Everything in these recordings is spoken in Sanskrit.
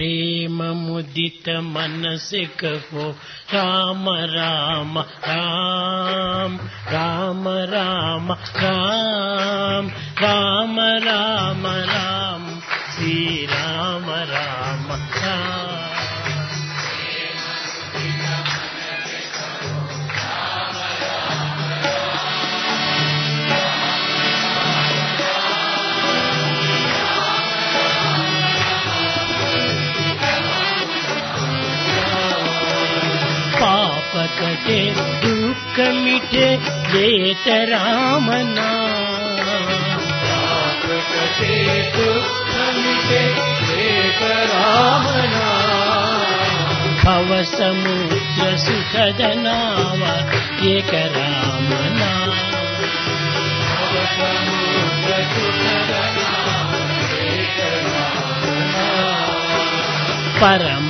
प्रेम मुदित मन से कहो राम राम राम राम राम राम राम राम राम। श्री राम राम राम पाप कटे दुख मिटे देत राम पाप दुख मिटे राम भव समुद्र सुखद नाव एक राम नाम। परम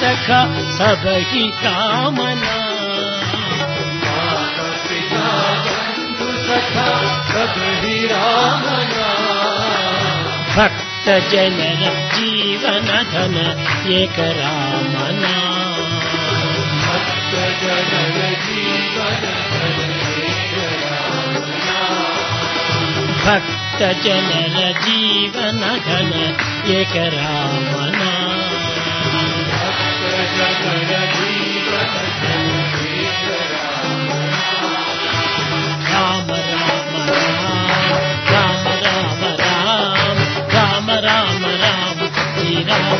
सखा सि कामना। भक् जनर जीवन धन एकराम भक् जनर जीवन धन एक रामना।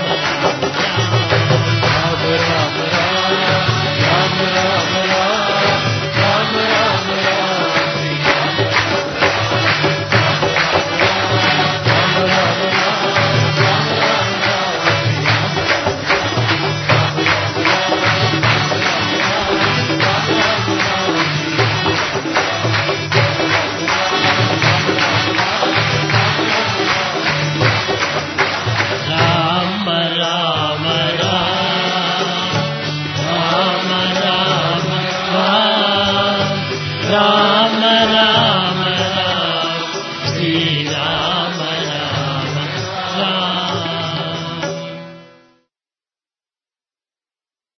Oh,